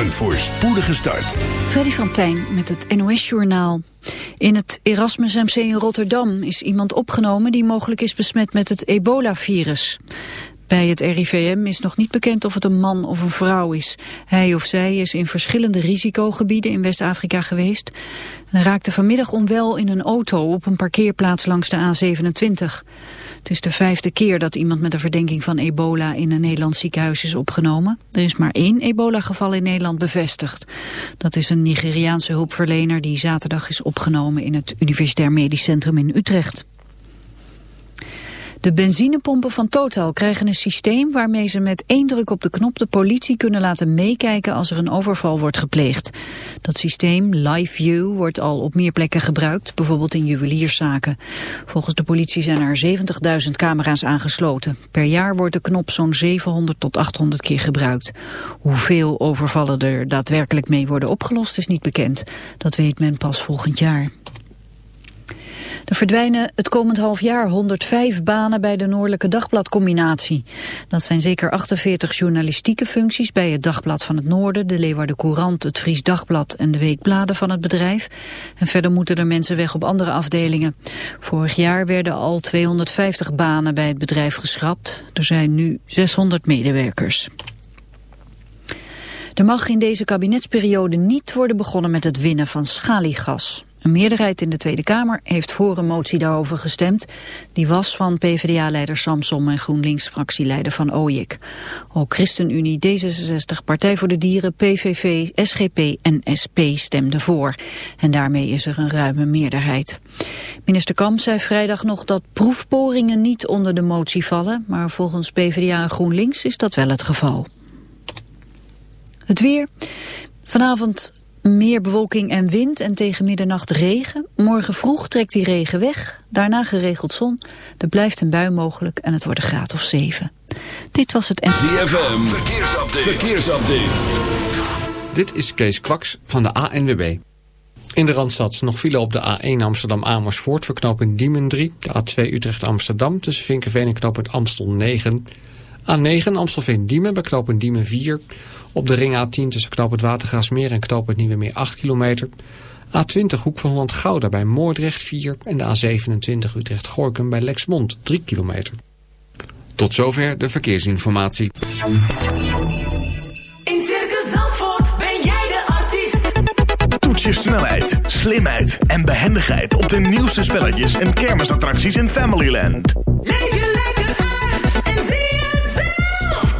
Een voorspoedige start. Freddy van Tijn met het NOS-journaal. In het Erasmus MC in Rotterdam is iemand opgenomen die mogelijk is besmet met het ebola-virus. Bij het RIVM is nog niet bekend of het een man of een vrouw is. Hij of zij is in verschillende risicogebieden in West-Afrika geweest. En raakte vanmiddag onwel in een auto op een parkeerplaats langs de A27. Het is de vijfde keer dat iemand met een verdenking van ebola in een Nederlands ziekenhuis is opgenomen. Er is maar één ebola-geval in Nederland bevestigd. Dat is een Nigeriaanse hulpverlener die zaterdag is opgenomen in het Universitair Medisch Centrum in Utrecht. De benzinepompen van Total krijgen een systeem waarmee ze met één druk op de knop de politie kunnen laten meekijken als er een overval wordt gepleegd. Dat systeem, Live View, wordt al op meer plekken gebruikt, bijvoorbeeld in juwelierszaken. Volgens de politie zijn er 70.000 camera's aangesloten. Per jaar wordt de knop zo'n 700 tot 800 keer gebruikt. Hoeveel overvallen er daadwerkelijk mee worden opgelost is niet bekend. Dat weet men pas volgend jaar. Er verdwijnen het komend half jaar 105 banen bij de Noordelijke Dagbladcombinatie. Dat zijn zeker 48 journalistieke functies bij het Dagblad van het Noorden, de Leeuwarden Courant, het Fries Dagblad en de Weekbladen van het bedrijf. En verder moeten er mensen weg op andere afdelingen. Vorig jaar werden al 250 banen bij het bedrijf geschrapt. Er zijn nu 600 medewerkers. Er mag in deze kabinetsperiode niet worden begonnen met het winnen van schaliegas. Een meerderheid in de Tweede Kamer heeft voor een motie daarover gestemd. Die was van PvdA-leider Samsom en GroenLinks-fractieleider Van Ooyik. Ook ChristenUnie, D66, Partij voor de Dieren, PVV, SGP en SP stemden voor. En daarmee is er een ruime meerderheid. Minister Kamp zei vrijdag nog dat proefboringen niet onder de motie vallen. Maar volgens PvdA en GroenLinks is dat wel het geval. Het weer. Vanavond meer bewolking en wind en tegen middernacht regen. Morgen vroeg trekt die regen weg. Daarna geregeld zon. Er blijft een bui mogelijk en het wordt een graad of 7. Dit was het... ZFM, verkeersupdate. verkeersupdate. Dit is Kees Kwaks van de ANWB. In de Randstad nog file op de A1 Amsterdam-Amersfoort... verknopend Diemen 3. De A2 Utrecht-Amsterdam tussen Vinkenveen en knooppunt Amstel 9... A9 Amstelveen-Diemen bij knooppunt Diemen 4. Op de ring A10 tussen knooppunt Watergraafsmeer en knooppunt Nieuwe Meer 8 kilometer. A20 Hoek van Holland-Gouda bij Moordrecht 4. En de A27 Utrecht-Gorkum bij Lexmond 3 kilometer. Tot zover de verkeersinformatie. In Circus Zandvoort ben jij de artiest. Toets je snelheid, slimheid en behendigheid op de nieuwste spelletjes en kermisattracties in Familyland. Leef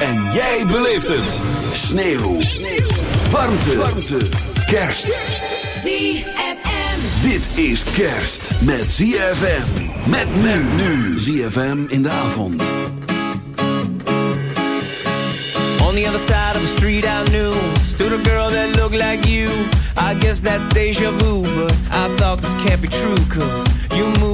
En jij beleeft het. Sneeuw. Warmte. Warmte. Kerst. ZFM. Dit is kerst met ZFM. Met men nu. ZFM in de avond. On the other side of the street I knew Stood a girl that looked like you I guess that's deja vu But I thought this can't be true Cause you moved to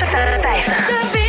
50.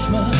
Christmas.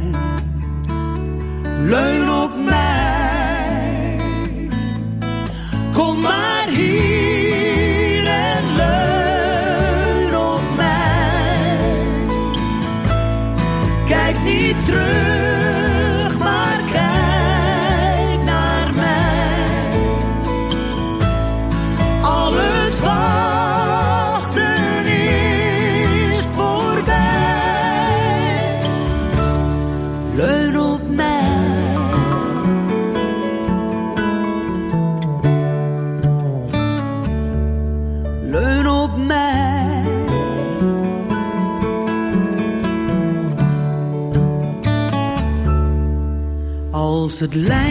het lijkt.